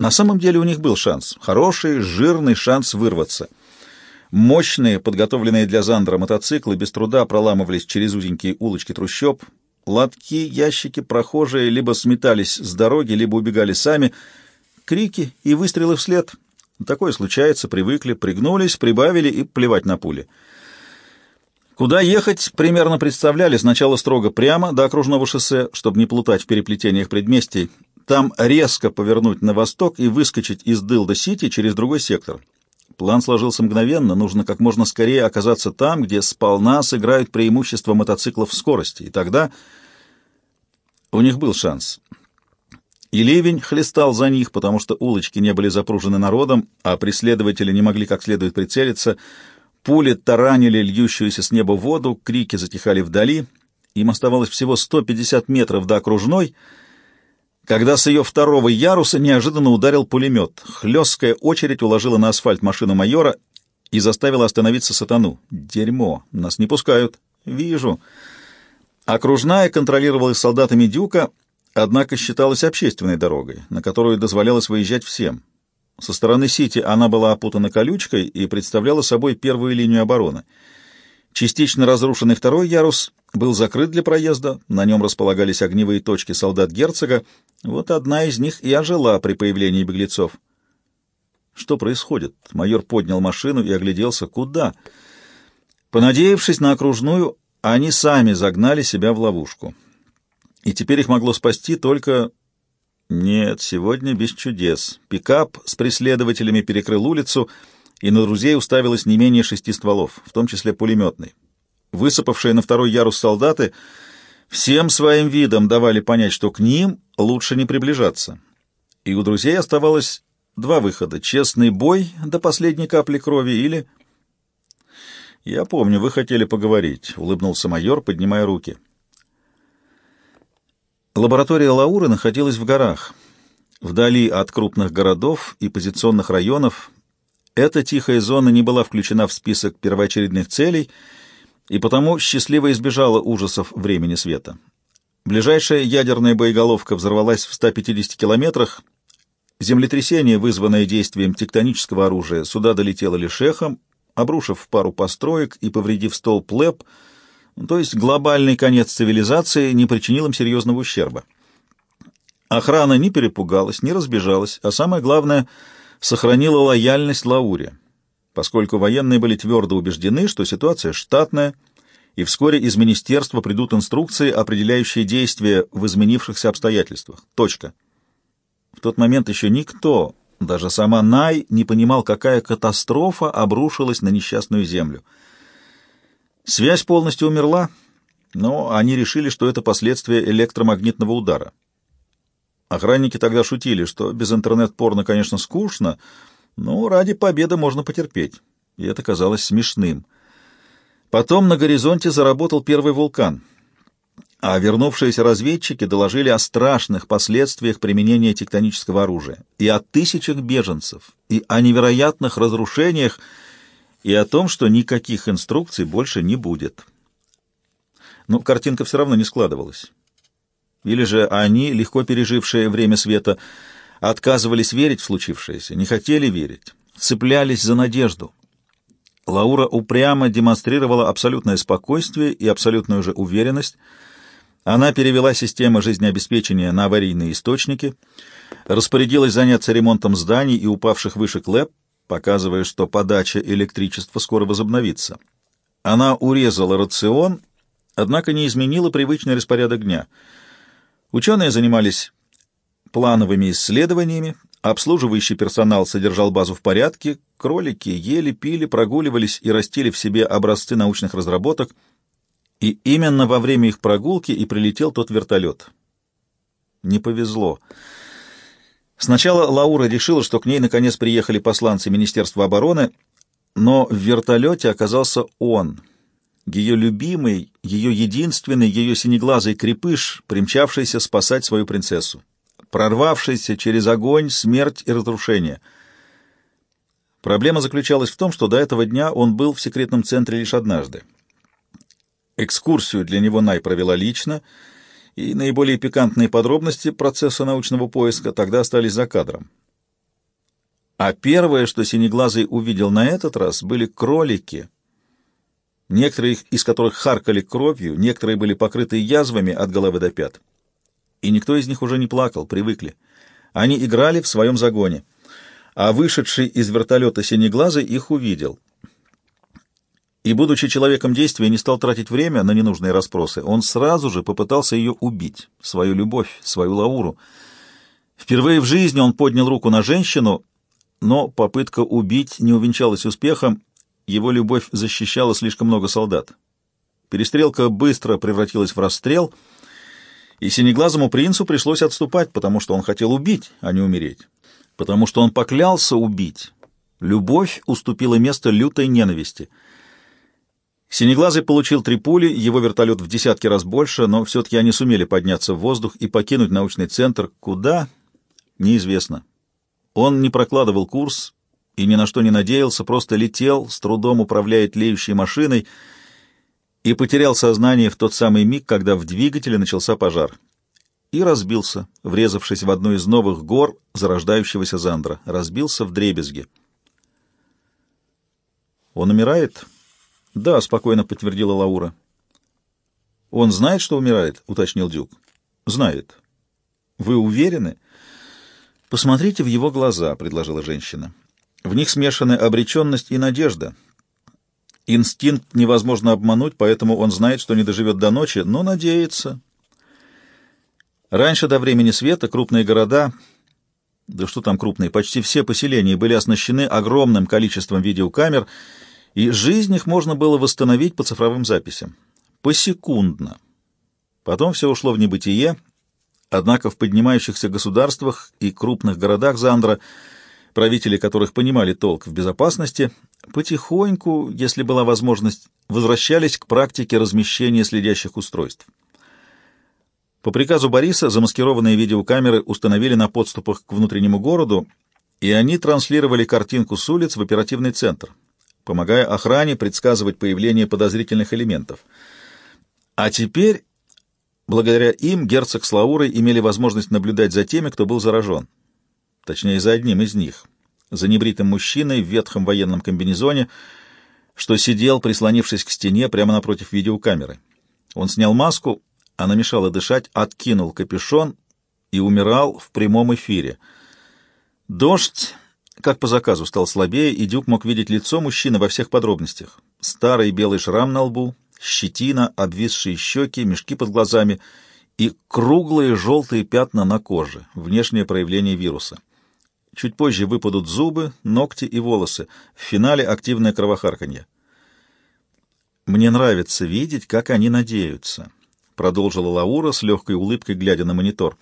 На самом деле у них был шанс, хороший, жирный шанс вырваться. Мощные, подготовленные для Зандра мотоциклы без труда проламывались через узенькие улочки трущоб. Лотки, ящики, прохожие либо сметались с дороги, либо убегали сами. Крики и выстрелы вслед. Такое случается, привыкли, пригнулись, прибавили и плевать на пули. Куда ехать, примерно представляли сначала строго прямо до окружного шоссе, чтобы не плутать в переплетениях предместий, там резко повернуть на восток и выскочить из Дылда-Сити через другой сектор. План сложился мгновенно, нужно как можно скорее оказаться там, где сполна сыграют преимущество мотоциклов в скорости, и тогда у них был шанс. И ливень хлестал за них, потому что улочки не были запружены народом, а преследователи не могли как следует прицелиться. Пули таранили льющуюся с неба воду, крики затихали вдали. Им оставалось всего 150 метров до окружной — когда с ее второго яруса неожиданно ударил пулемет. Хлесткая очередь уложила на асфальт машину майора и заставила остановиться сатану. «Дерьмо! Нас не пускают!» «Вижу!» Окружная контролировалась солдатами Дюка, однако считалась общественной дорогой, на которую дозволялось выезжать всем. Со стороны Сити она была опутана колючкой и представляла собой первую линию обороны — Частично разрушенный второй ярус был закрыт для проезда, на нем располагались огневые точки солдат герцога, вот одна из них и ожила при появлении беглецов. Что происходит? Майор поднял машину и огляделся. Куда? Понадеявшись на окружную, они сами загнали себя в ловушку. И теперь их могло спасти только... Нет, сегодня без чудес. Пикап с преследователями перекрыл улицу — и на друзей уставилось не менее шести стволов, в том числе пулеметный. Высыпавшие на второй ярус солдаты всем своим видом давали понять, что к ним лучше не приближаться. И у друзей оставалось два выхода — честный бой до последней капли крови или... «Я помню, вы хотели поговорить», — улыбнулся майор, поднимая руки. Лаборатория Лауры находилась в горах, вдали от крупных городов и позиционных районов, эта тихая зона не была включена в список первоочередных целей и потому счастливо избежала ужасов времени света. Ближайшая ядерная боеголовка взорвалась в 150 километрах. Землетрясение, вызванное действием тектонического оружия, сюда долетело лишь эхом, обрушив пару построек и повредив столб ЛЭП, то есть глобальный конец цивилизации не причинил им серьезного ущерба. Охрана не перепугалась, не разбежалась, а самое главное — сохранила лояльность Лауре, поскольку военные были твердо убеждены, что ситуация штатная, и вскоре из министерства придут инструкции, определяющие действия в изменившихся обстоятельствах. Точка. В тот момент еще никто, даже сама Най, не понимал, какая катастрофа обрушилась на несчастную землю. Связь полностью умерла, но они решили, что это последствия электромагнитного удара. Охранники тогда шутили, что без интернет-порно, конечно, скучно, но ради победы можно потерпеть. И это казалось смешным. Потом на горизонте заработал первый вулкан, а вернувшиеся разведчики доложили о страшных последствиях применения тектонического оружия, и о тысячах беженцев, и о невероятных разрушениях, и о том, что никаких инструкций больше не будет. Но картинка все равно не складывалась. Или же они, легко пережившие время света, отказывались верить в случившееся, не хотели верить, цеплялись за надежду. Лаура упрямо демонстрировала абсолютное спокойствие и абсолютную же уверенность. Она перевела системы жизнеобеспечения на аварийные источники, распорядилась заняться ремонтом зданий и упавших вышек ЛЭП, показывая, что подача электричества скоро возобновится. Она урезала рацион, однако не изменила привычный распорядок дня — Ученые занимались плановыми исследованиями, обслуживающий персонал содержал базу в порядке, кролики ели, пили, прогуливались и растили в себе образцы научных разработок, и именно во время их прогулки и прилетел тот вертолет. Не повезло. Сначала Лаура решила, что к ней наконец приехали посланцы Министерства обороны, но в вертолете оказался он — ее любимый, ее единственный, ее синеглазый крепыш, примчавшийся спасать свою принцессу, прорвавшийся через огонь, смерть и разрушение. Проблема заключалась в том, что до этого дня он был в секретном центре лишь однажды. Экскурсию для него Най провела лично, и наиболее пикантные подробности процесса научного поиска тогда остались за кадром. А первое, что Синеглазый увидел на этот раз, были кролики, некоторые из которых харкали кровью, некоторые были покрыты язвами от головы до пят. И никто из них уже не плакал, привыкли. Они играли в своем загоне, а вышедший из вертолета Синеглазый их увидел. И, будучи человеком действия, не стал тратить время на ненужные расспросы. Он сразу же попытался ее убить, свою любовь, свою Лауру. Впервые в жизни он поднял руку на женщину, но попытка убить не увенчалась успехом, его любовь защищала слишком много солдат. Перестрелка быстро превратилась в расстрел, и синеглазому принцу пришлось отступать, потому что он хотел убить, а не умереть. Потому что он поклялся убить. Любовь уступила место лютой ненависти. Синеглазый получил три пули, его вертолет в десятки раз больше, но все-таки они сумели подняться в воздух и покинуть научный центр. Куда? Неизвестно. Он не прокладывал курс и ни на что не надеялся, просто летел, с трудом управляя тлеющей машиной, и потерял сознание в тот самый миг, когда в двигателе начался пожар. И разбился, врезавшись в одну из новых гор зарождающегося Зандра. Разбился в дребезги. «Он умирает?» «Да», — спокойно подтвердила Лаура. «Он знает, что умирает?» — уточнил Дюк. «Знает». «Вы уверены?» «Посмотрите в его глаза», — предложила женщина. «В них смешаны обреченность и надежда. Инстинкт невозможно обмануть, поэтому он знает, что не доживет до ночи, но надеется». Раньше, до времени света, крупные города, да что там крупные, почти все поселения были оснащены огромным количеством видеокамер, и жизнь их можно было восстановить по цифровым записям. Посекундно. Потом все ушло в небытие, Однако в поднимающихся государствах и крупных городах Зандра, правители которых понимали толк в безопасности, потихоньку, если была возможность, возвращались к практике размещения следящих устройств. По приказу Бориса замаскированные видеокамеры установили на подступах к внутреннему городу, и они транслировали картинку с улиц в оперативный центр, помогая охране предсказывать появление подозрительных элементов. А теперь Благодаря им герцог с Лаурой имели возможность наблюдать за теми, кто был заражен. Точнее, за одним из них. За небритым мужчиной в ветхом военном комбинезоне, что сидел, прислонившись к стене прямо напротив видеокамеры. Он снял маску, она мешала дышать, откинул капюшон и умирал в прямом эфире. Дождь, как по заказу, стал слабее, и Дюк мог видеть лицо мужчины во всех подробностях. Старый белый шрам на лбу, щетина, обвисшие щеки, мешки под глазами и круглые желтые пятна на коже, внешнее проявление вируса. Чуть позже выпадут зубы, ногти и волосы. В финале активное кровохарканье. «Мне нравится видеть, как они надеются», — продолжила Лаура с легкой улыбкой, глядя на монитор.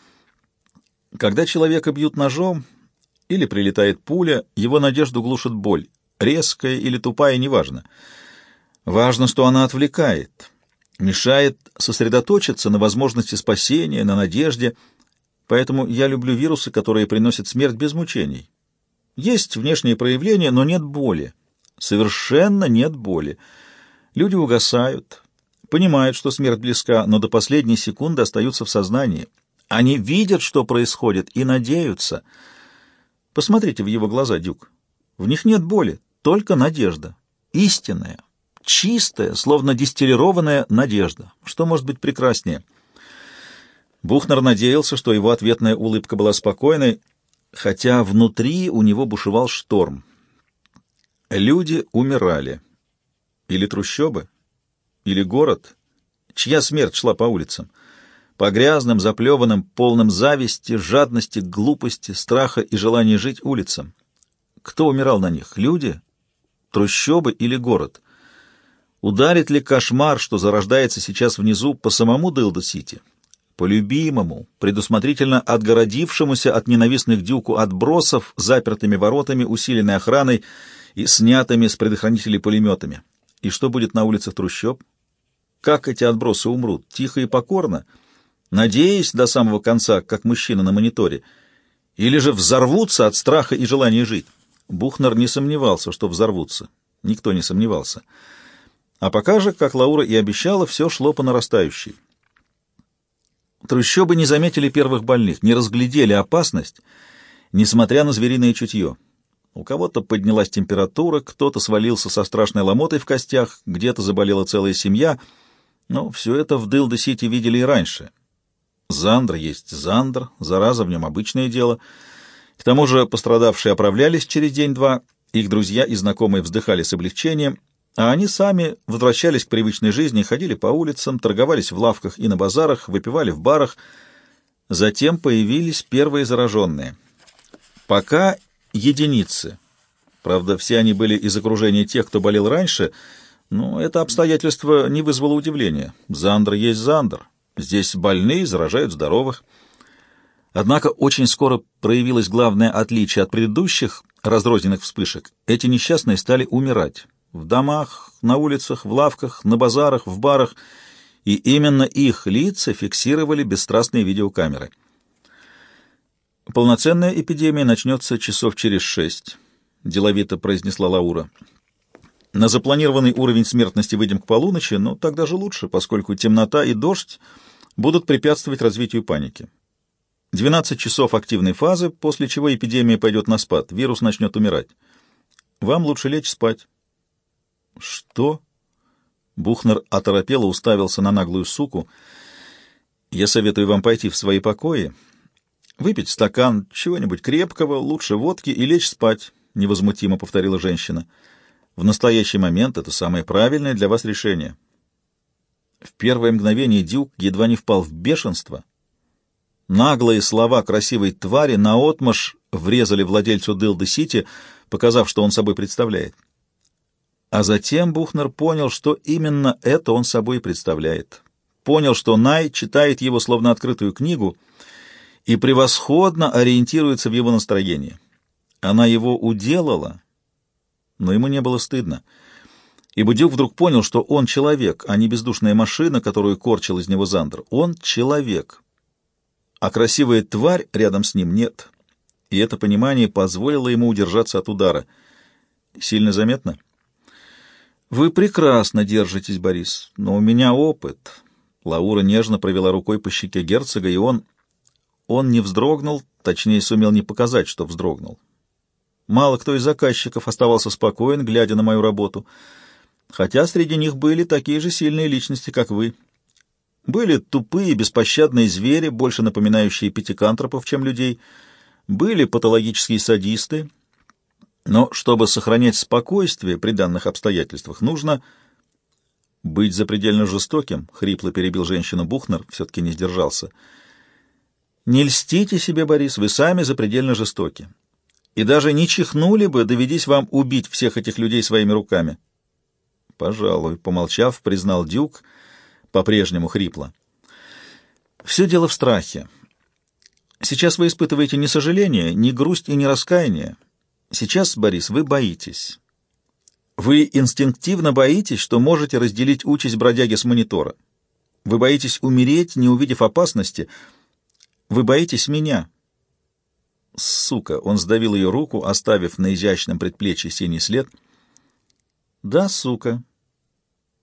«Когда человека бьют ножом или прилетает пуля, его надежду глушит боль, резкая или тупая, неважно». Важно, что она отвлекает, мешает сосредоточиться на возможности спасения, на надежде. Поэтому я люблю вирусы, которые приносят смерть без мучений. Есть внешние проявления, но нет боли. Совершенно нет боли. Люди угасают, понимают, что смерть близка, но до последней секунды остаются в сознании. Они видят, что происходит, и надеются. Посмотрите в его глаза, Дюк. В них нет боли, только надежда. Истинная, чистая, словно дистиллированная надежда. Что может быть прекраснее? Бухнер надеялся, что его ответная улыбка была спокойной, хотя внутри у него бушевал шторм. Люди умирали. Или трущобы, или город, чья смерть шла по улицам. По грязным, заплеванным, полным зависти, жадности, глупости, страха и желания жить улицам. Кто умирал на них? Люди? Трущобы или город? Ударит ли кошмар, что зарождается сейчас внизу, по самому Дылда-Сити? По любимому, предусмотрительно отгородившемуся от ненавистных дюку отбросов, запертыми воротами, усиленной охраной и снятыми с предохранителей пулеметами. И что будет на улицах трущоб? Как эти отбросы умрут? Тихо и покорно? Надеясь до самого конца, как мужчина на мониторе? Или же взорвутся от страха и желания жить? Бухнер не сомневался, что взорвутся. Никто не сомневался. А пока же, как Лаура и обещала, все шло по нарастающей. Трущобы не заметили первых больных, не разглядели опасность, несмотря на звериное чутье. У кого-то поднялась температура, кто-то свалился со страшной ломотой в костях, где-то заболела целая семья. Но все это в Дилда-Сити видели и раньше. Зандр есть Зандр, зараза в нем обычное дело. К тому же пострадавшие оправлялись через день-два, их друзья и знакомые вздыхали с облегчением, а они сами возвращались к привычной жизни, ходили по улицам, торговались в лавках и на базарах, выпивали в барах. Затем появились первые зараженные. Пока единицы. Правда, все они были из окружения тех, кто болел раньше, но это обстоятельство не вызвало удивления. Зандр есть Зандр. Здесь больные заражают здоровых. Однако очень скоро проявилось главное отличие от предыдущих разрозненных вспышек. Эти несчастные стали умирать. В домах, на улицах, в лавках, на базарах, в барах. И именно их лица фиксировали бесстрастные видеокамеры. «Полноценная эпидемия начнется часов через шесть», — деловито произнесла Лаура. «На запланированный уровень смертности выйдем к полуночи, но так даже лучше, поскольку темнота и дождь будут препятствовать развитию паники. 12 часов активной фазы, после чего эпидемия пойдет на спад, вирус начнет умирать. Вам лучше лечь спать. Что? Бухнер оторопело уставился на наглую суку. Я советую вам пойти в свои покои, выпить стакан чего-нибудь крепкого, лучше водки и лечь спать, невозмутимо повторила женщина. В настоящий момент это самое правильное для вас решение. В первое мгновение Дюк едва не впал в бешенство. Наглые слова красивой твари наотмашь врезали владельцу Дилды-Сити, показав, что он собой представляет. А затем Бухнер понял, что именно это он собой представляет. Понял, что Най читает его словно открытую книгу и превосходно ориентируется в его настроении. Она его уделала, но ему не было стыдно — и Будюк вдруг понял, что он человек, а не бездушная машина, которую корчил из него Зандер. Он человек. А красивая тварь рядом с ним нет. И это понимание позволило ему удержаться от удара. Сильно заметно? Вы прекрасно держитесь, Борис, но у меня опыт. Лаура нежно провела рукой по щеке герцога, и он... Он не вздрогнул, точнее, сумел не показать, что вздрогнул. Мало кто из заказчиков оставался спокоен, глядя на мою работу — хотя среди них были такие же сильные личности, как вы. Были тупые, беспощадные звери, больше напоминающие пятикантропов, чем людей. Были патологические садисты. Но чтобы сохранять спокойствие при данных обстоятельствах, нужно быть запредельно жестоким, — хрипло перебил женщину Бухнер, все-таки не сдержался. Не льстите себе, Борис, вы сами запредельно жестоки. И даже не чихнули бы, доведись вам убить всех этих людей своими руками. Пожалуй, помолчав, признал Дюк, по-прежнему хрипло. Все дело в страхе. Сейчас вы испытываете не сожаление, не грусть и не раскаяние. Сейчас, Борис, вы боитесь. Вы инстинктивно боитесь, что можете разделить участь бродяги с монитора. Вы боитесь умереть, не увидев опасности. Вы боитесь меня. Сука! Он сдавил ее руку, оставив на изящном предплечье синий след. Да, сука,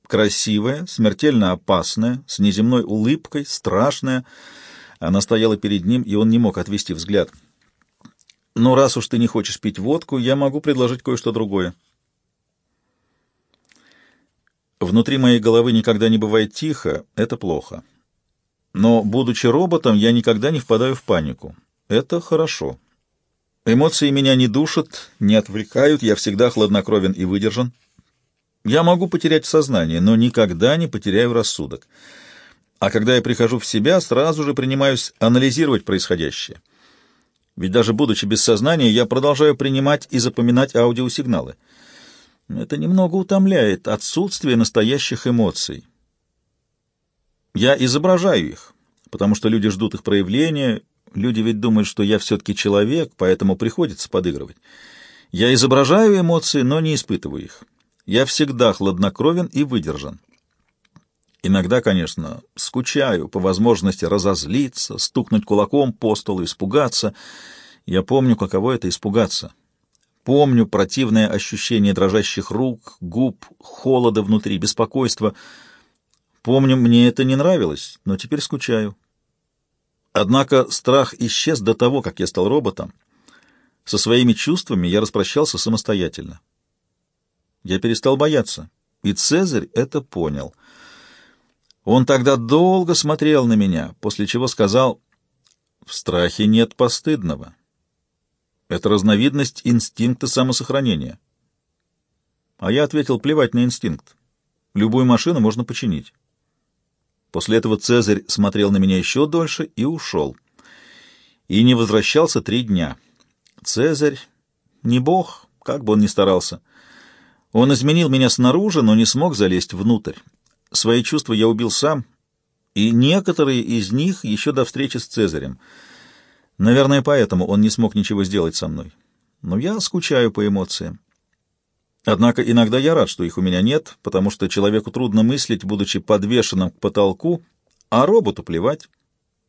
Красивая, смертельно опасная, с неземной улыбкой, страшная. Она стояла перед ним, и он не мог отвести взгляд. «Но раз уж ты не хочешь пить водку, я могу предложить кое-что другое». Внутри моей головы никогда не бывает тихо, это плохо. Но, будучи роботом, я никогда не впадаю в панику. Это хорошо. Эмоции меня не душат, не отвлекают, я всегда хладнокровен и выдержан. Я могу потерять сознание, но никогда не потеряю рассудок. А когда я прихожу в себя, сразу же принимаюсь анализировать происходящее. Ведь даже будучи без сознания, я продолжаю принимать и запоминать аудиосигналы. Это немного утомляет отсутствие настоящих эмоций. Я изображаю их, потому что люди ждут их проявления, люди ведь думают, что я все-таки человек, поэтому приходится подыгрывать. Я изображаю эмоции, но не испытываю их. Я всегда хладнокровен и выдержан. Иногда, конечно, скучаю, по возможности разозлиться, стукнуть кулаком по столу, испугаться. Я помню, каково это — испугаться. Помню противное ощущение дрожащих рук, губ, холода внутри, беспокойства. Помню, мне это не нравилось, но теперь скучаю. Однако страх исчез до того, как я стал роботом. Со своими чувствами я распрощался самостоятельно. Я перестал бояться, и Цезарь это понял. Он тогда долго смотрел на меня, после чего сказал, «В страхе нет постыдного. Это разновидность инстинкта самосохранения». А я ответил, плевать на инстинкт. Любую машину можно починить. После этого Цезарь смотрел на меня еще дольше и ушел. И не возвращался три дня. Цезарь не бог, как бы он ни старался. Он изменил меня снаружи, но не смог залезть внутрь. Свои чувства я убил сам, и некоторые из них еще до встречи с Цезарем. Наверное, поэтому он не смог ничего сделать со мной. Но я скучаю по эмоциям. Однако иногда я рад, что их у меня нет, потому что человеку трудно мыслить, будучи подвешенным к потолку, а роботу плевать.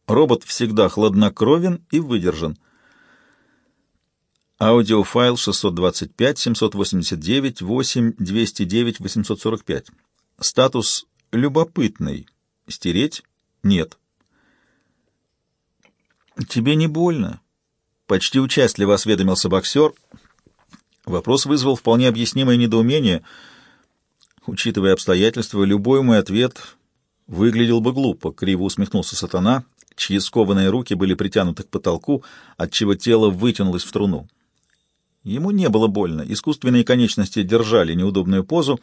Робот всегда хладнокровен и выдержан. Аудиофайл 625, 789, 8, 209, 845. Статус «любопытный». Стереть? Нет. «Тебе не больно?» Почти участливо осведомился боксер — Вопрос вызвал вполне объяснимое недоумение. Учитывая обстоятельства, любой мой ответ выглядел бы глупо, криво усмехнулся сатана, чьи скованные руки были притянуты к потолку, отчего тело вытянулось в струну. Ему не было больно, искусственные конечности держали неудобную позу,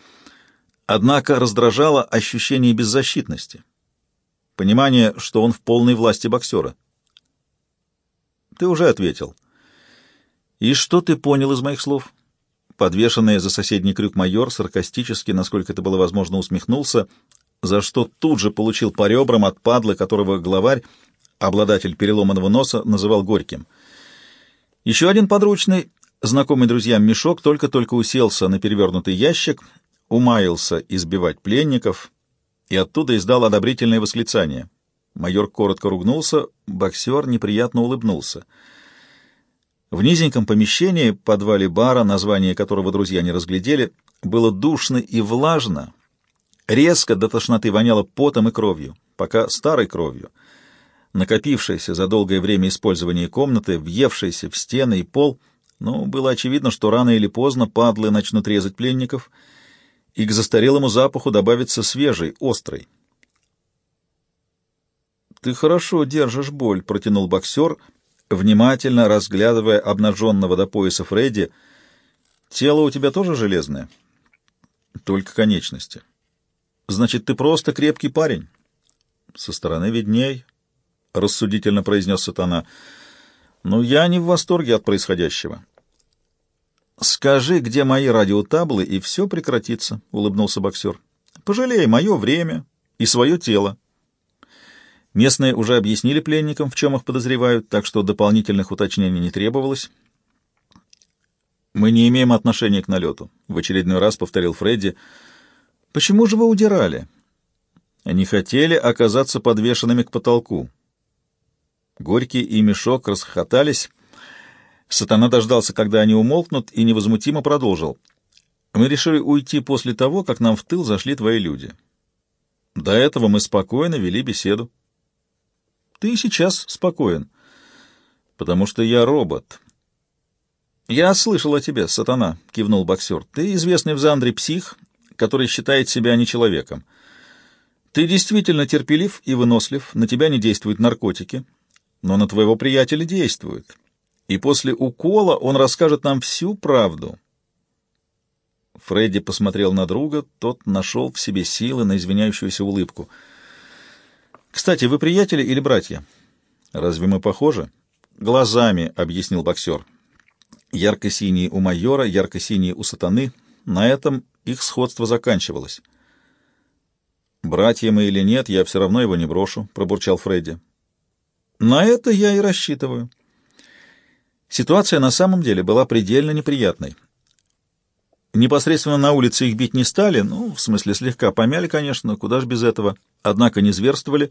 однако раздражало ощущение беззащитности, понимание, что он в полной власти боксера. «Ты уже ответил», «И что ты понял из моих слов?» Подвешенный за соседний крюк майор саркастически, насколько это было возможно, усмехнулся, за что тут же получил по ребрам от падлы, которого главарь, обладатель переломанного носа, называл горьким. Еще один подручный, знакомый друзьям мешок, только-только уселся на перевернутый ящик, умаился избивать пленников и оттуда издал одобрительное восклицание. Майор коротко ругнулся, боксер неприятно улыбнулся — в низеньком помещении, подвале бара, название которого друзья не разглядели, было душно и влажно. Резко до тошноты воняло потом и кровью, пока старой кровью. Накопившейся за долгое время использования комнаты, въевшейся в стены и пол, но было очевидно, что рано или поздно падлы начнут резать пленников, и к застарелому запаху добавится свежий, острый. «Ты хорошо держишь боль», — протянул боксер — внимательно разглядывая обнаженного до пояса Фредди. «Тело у тебя тоже железное?» «Только конечности». «Значит, ты просто крепкий парень?» «Со стороны видней», — рассудительно произнес сатана. «Но я не в восторге от происходящего». «Скажи, где мои радиотаблы, и все прекратится», — улыбнулся боксер. «Пожалей мое время и свое тело». Местные уже объяснили пленникам, в чем их подозревают, так что дополнительных уточнений не требовалось. «Мы не имеем отношения к налету», — в очередной раз повторил Фредди. «Почему же вы удирали?» «Они хотели оказаться подвешенными к потолку». Горький и Мешок расхохотались. Сатана дождался, когда они умолкнут, и невозмутимо продолжил. «Мы решили уйти после того, как нам в тыл зашли твои люди. До этого мы спокойно вели беседу». Ты сейчас спокоен, потому что я робот. Я слышал о тебе, сатана, кивнул боксер. Ты известный в Зандре псих, который считает себя не человеком. Ты действительно терпелив и вынослив, на тебя не действуют наркотики, но на твоего приятеля действуют. И после укола он расскажет нам всю правду. Фредди посмотрел на друга, тот нашел в себе силы на извиняющуюся улыбку — кстати, вы приятели или братья? Разве мы похожи? Глазами, объяснил боксер. Ярко-синие у майора, ярко-синие у сатаны. На этом их сходство заканчивалось. «Братья мы или нет, я все равно его не брошу», — пробурчал Фредди. «На это я и рассчитываю». Ситуация на самом деле была предельно неприятной. Непосредственно на улице их бить не стали, ну, в смысле, слегка помяли, конечно, куда ж без этого, однако не зверствовали,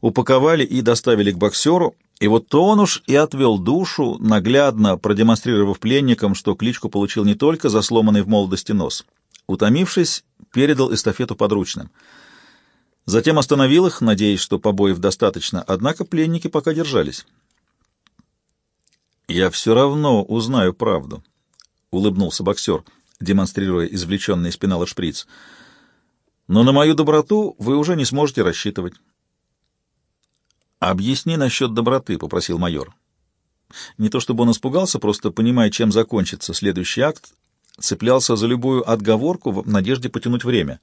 упаковали и доставили к боксеру, и вот он уж и отвел душу, наглядно продемонстрировав пленникам, что кличку получил не только за сломанный в молодости нос. Утомившись, передал эстафету подручным. Затем остановил их, надеясь, что побоев достаточно, однако пленники пока держались. «Я все равно узнаю правду», — улыбнулся боксер, демонстрируя извлеченный из пенала шприц. «Но на мою доброту вы уже не сможете рассчитывать». «Объясни насчет доброты», — попросил майор. Не то чтобы он испугался, просто понимая, чем закончится следующий акт, цеплялся за любую отговорку в надежде потянуть время.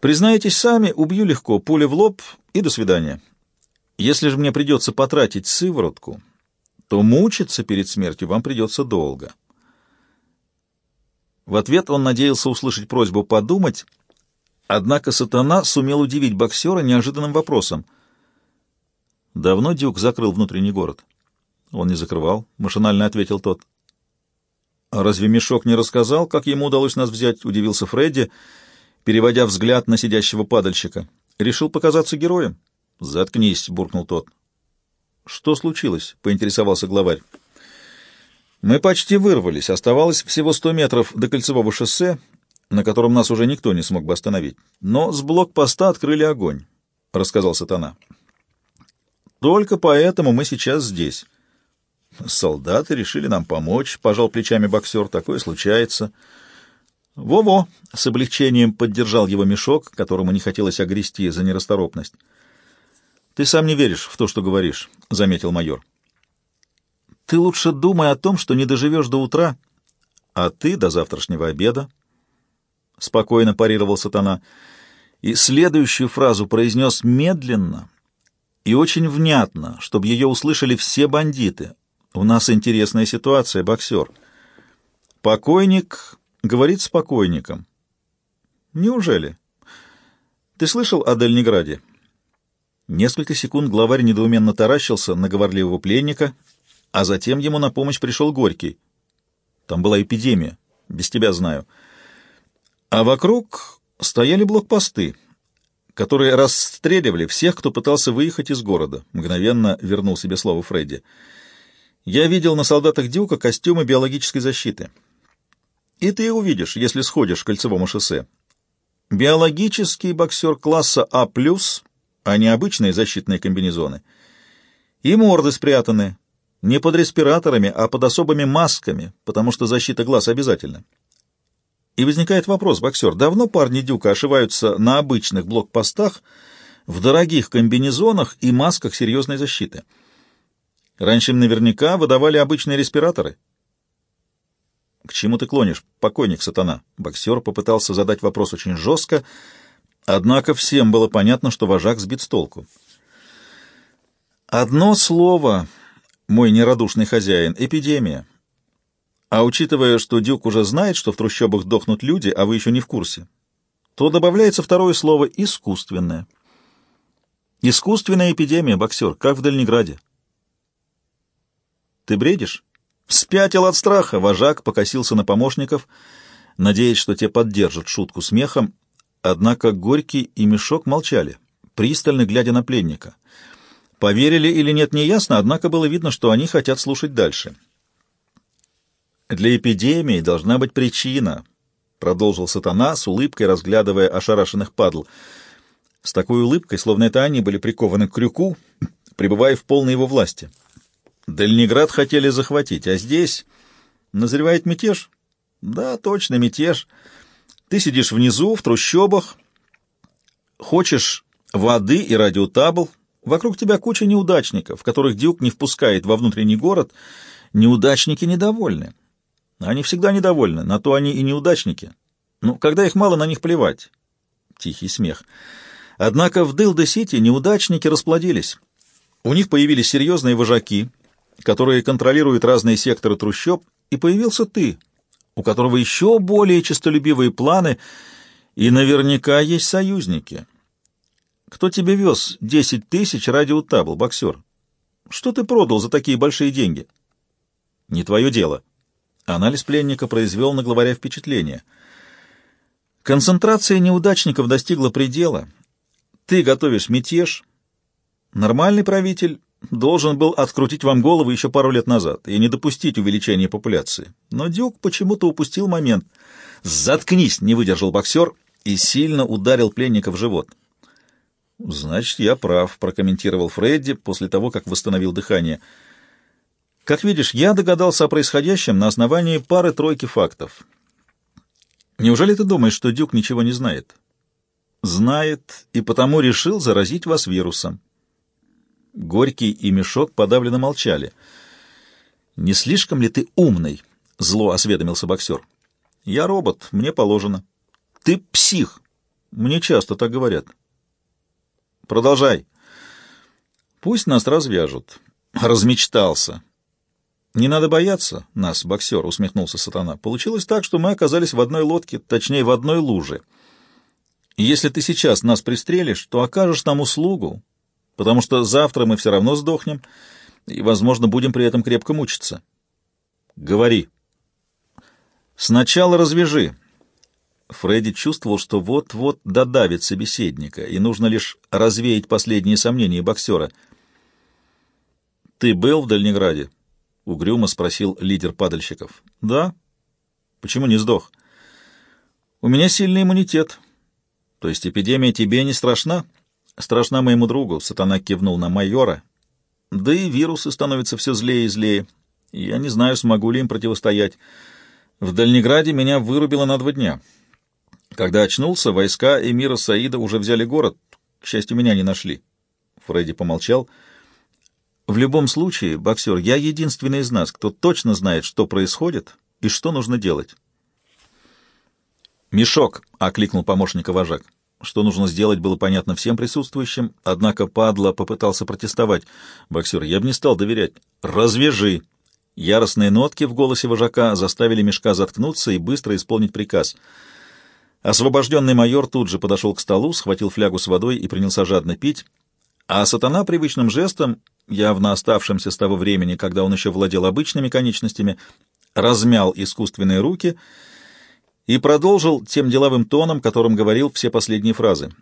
«Признаетесь сами, убью легко, пуля в лоб и до свидания. Если же мне придется потратить сыворотку, то мучиться перед смертью вам придется долго». В ответ он надеялся услышать просьбу подумать, однако сатана сумел удивить боксера неожиданным вопросом. «Давно Дюк закрыл внутренний город?» Он не закрывал, машинально ответил тот. «А разве Мешок не рассказал, как ему удалось нас взять?» — удивился Фредди, переводя взгляд на сидящего падальщика. «Решил показаться героем?» «Заткнись», — буркнул тот. «Что случилось?» — поинтересовался главарь. «Мы почти вырвались. Оставалось всего сто метров до кольцевого шоссе, на котором нас уже никто не смог бы остановить. Но с блокпоста открыли огонь», — рассказал сатана. «Только поэтому мы сейчас здесь». Солдаты решили нам помочь, — пожал плечами боксер, — такое случается. Во-во! — с облегчением поддержал его мешок, которому не хотелось огрести за нерасторопность. — Ты сам не веришь в то, что говоришь, — заметил майор. — Ты лучше думай о том, что не доживешь до утра, а ты до завтрашнего обеда. Спокойно парировал сатана и следующую фразу произнес медленно и очень внятно, чтобы ее услышали все бандиты, у нас интересная ситуация, боксер. Покойник говорит с покойником. Неужели? Ты слышал о Дальнеграде? Несколько секунд главарь недоуменно таращился на говорливого пленника, а затем ему на помощь пришел Горький. Там была эпидемия, без тебя знаю. А вокруг стояли блокпосты, которые расстреливали всех, кто пытался выехать из города. Мгновенно вернул себе слово Фредди. Я видел на солдатах Дюка костюмы биологической защиты. И ты увидишь, если сходишь к кольцевому шоссе. Биологический боксер класса А+, а не обычные защитные комбинезоны. И морды спрятаны. Не под респираторами, а под особыми масками, потому что защита глаз обязательна. И возникает вопрос, боксер, давно парни Дюка ошиваются на обычных блокпостах в дорогих комбинезонах и масках серьезной защиты? Раньше им наверняка выдавали обычные респираторы. К чему ты клонишь, покойник сатана? Боксер попытался задать вопрос очень жестко, однако всем было понятно, что вожак сбит с толку. Одно слово, мой нерадушный хозяин, эпидемия. А учитывая, что Дюк уже знает, что в трущобах дохнут люди, а вы еще не в курсе, то добавляется второе слово «искусственное». Искусственная эпидемия, боксер, как в Дальнеграде. Ты бредишь? Спятил от страха. Вожак покосился на помощников, надеясь, что те поддержат шутку смехом. Однако Горький и Мешок молчали, пристально глядя на пленника. Поверили или нет, неясно, однако было видно, что они хотят слушать дальше. «Для эпидемии должна быть причина», — продолжил сатана с улыбкой, разглядывая ошарашенных падл. С такой улыбкой, словно это они были прикованы к крюку, пребывая в полной его власти. Дальнеград хотели захватить, а здесь назревает мятеж. Да, точно, мятеж. Ты сидишь внизу, в трущобах, хочешь воды и радиотабл. Вокруг тебя куча неудачников, которых Дюк не впускает во внутренний город. Неудачники недовольны. Они всегда недовольны, на то они и неудачники. Ну, когда их мало, на них плевать. Тихий смех. Однако в Дилде-Сити неудачники расплодились. У них появились серьезные вожаки, которые контролируют разные секторы трущоб, и появился ты, у которого еще более честолюбивые планы, и наверняка есть союзники. Кто тебе вез десять тысяч радиотабл, боксер? Что ты продал за такие большие деньги? Не твое дело. Анализ пленника произвел на главаря впечатление. Концентрация неудачников достигла предела. Ты готовишь мятеж. Нормальный правитель должен был открутить вам голову еще пару лет назад и не допустить увеличения популяции. Но Дюк почему-то упустил момент. «Заткнись!» — не выдержал боксер и сильно ударил пленника в живот. «Значит, я прав», — прокомментировал Фредди после того, как восстановил дыхание. Как видишь, я догадался о происходящем на основании пары-тройки фактов. Неужели ты думаешь, что Дюк ничего не знает? Знает, и потому решил заразить вас вирусом. Горький и Мешок подавленно молчали. «Не слишком ли ты умный?» — зло осведомился боксер. «Я робот, мне положено». «Ты псих!» «Мне часто так говорят». «Продолжай». «Пусть нас развяжут». «Размечтался». «Не надо бояться нас, боксер», — усмехнулся сатана. «Получилось так, что мы оказались в одной лодке, точнее, в одной луже. Если ты сейчас нас пристрелишь, то окажешь нам услугу, потому что завтра мы все равно сдохнем и, возможно, будем при этом крепко мучиться». «Говори». «Сначала развяжи». Фредди чувствовал, что вот-вот додавит собеседника, и нужно лишь развеять последние сомнения боксера. «Ты был в Дальнеграде?» — угрюмо спросил лидер падальщиков. «Да». «Почему не сдох?» «У меня сильный иммунитет». «То есть эпидемия тебе не страшна?» «Страшна моему другу», — сатана кивнул на майора. «Да и вирусы становятся все злее и злее. Я не знаю, смогу ли им противостоять. В Дальнеграде меня вырубило на два дня. Когда очнулся, войска эмира Саида уже взяли город. К счастью, меня не нашли». Фредди помолчал. «Я в любом случае, боксер, я единственный из нас, кто точно знает, что происходит и что нужно делать. «Мешок!» — окликнул помощника вожак. Что нужно сделать, было понятно всем присутствующим, однако Падла попытался протестовать. «Боксер, я бы не стал доверять. Развяжи!» Яростные нотки в голосе вожака заставили мешка заткнуться и быстро исполнить приказ. Освобожденный майор тут же подошел к столу, схватил флягу с водой и принялся жадно пить, а сатана привычным жестом явно оставшимся с того времени, когда он еще владел обычными конечностями, размял искусственные руки и продолжил тем деловым тоном, которым говорил все последние фразы.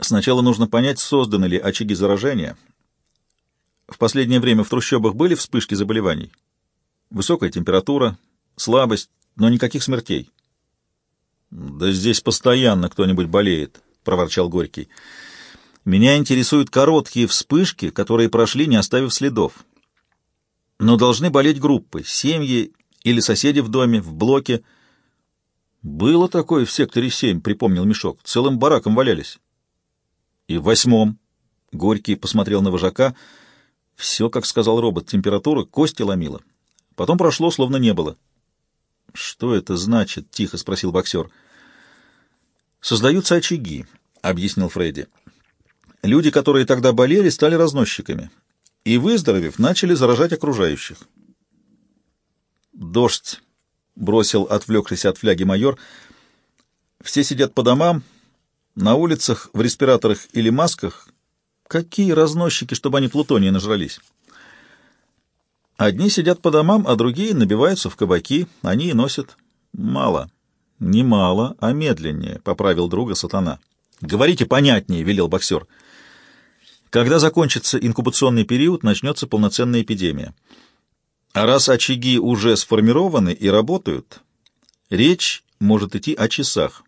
Сначала нужно понять, созданы ли очаги заражения. В последнее время в трущобах были вспышки заболеваний. Высокая температура, слабость, но никаких смертей. «Да здесь постоянно кто-нибудь болеет», — проворчал Горький. Меня интересуют короткие вспышки, которые прошли, не оставив следов. Но должны болеть группы, семьи или соседи в доме, в блоке. Было такое в секторе 7, припомнил Мешок. Целым бараком валялись. И в восьмом. Горький посмотрел на вожака. Все, как сказал робот, температура кости ломила. Потом прошло, словно не было. «Что это значит?» — тихо спросил боксер. «Создаются очаги», — объяснил Фредди. Люди, которые тогда болели, стали разносчиками и, выздоровев, начали заражать окружающих. «Дождь», — бросил отвлекшийся от фляги майор. «Все сидят по домам, на улицах, в респираторах или масках. Какие разносчики, чтобы они плутония нажрались?» Одни сидят по домам, а другие набиваются в кабаки, они и носят. Мало. Не мало, а медленнее, — поправил друга сатана. — Говорите понятнее, — велел боксер. — когда закончится инкубационный период, начнется полноценная эпидемия. А раз очаги уже сформированы и работают, речь может идти о часах.